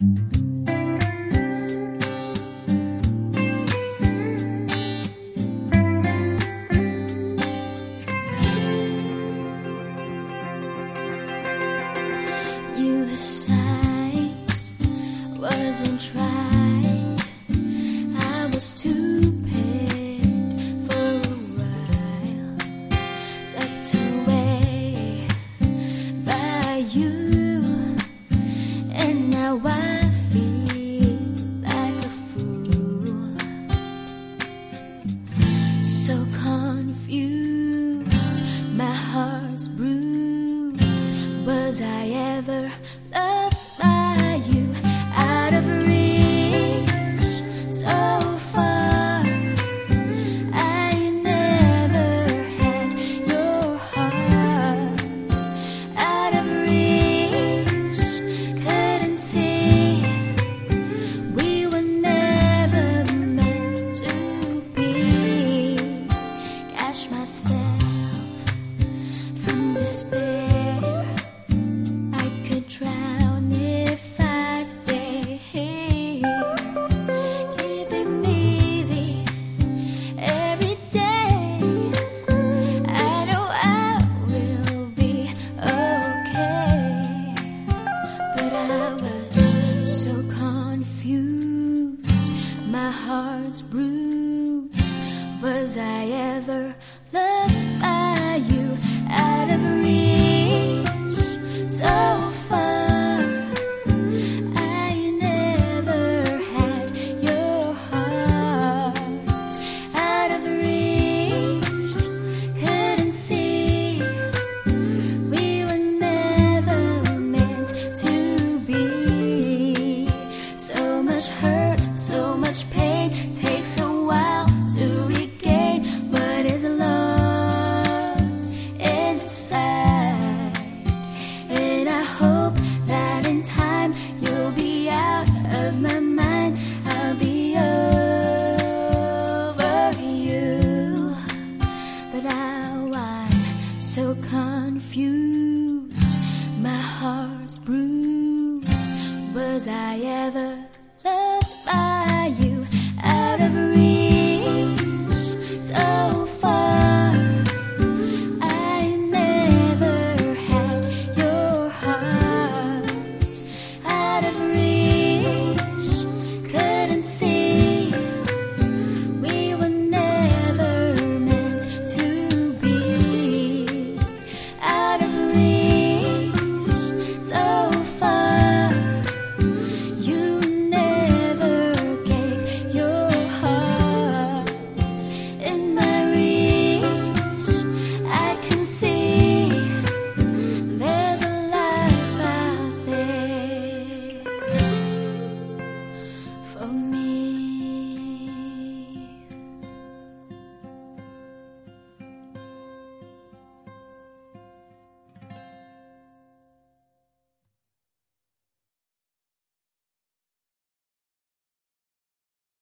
You the sound. As I ever loved? heart's bruised. Was I ever loved? was bruised. Was I ever?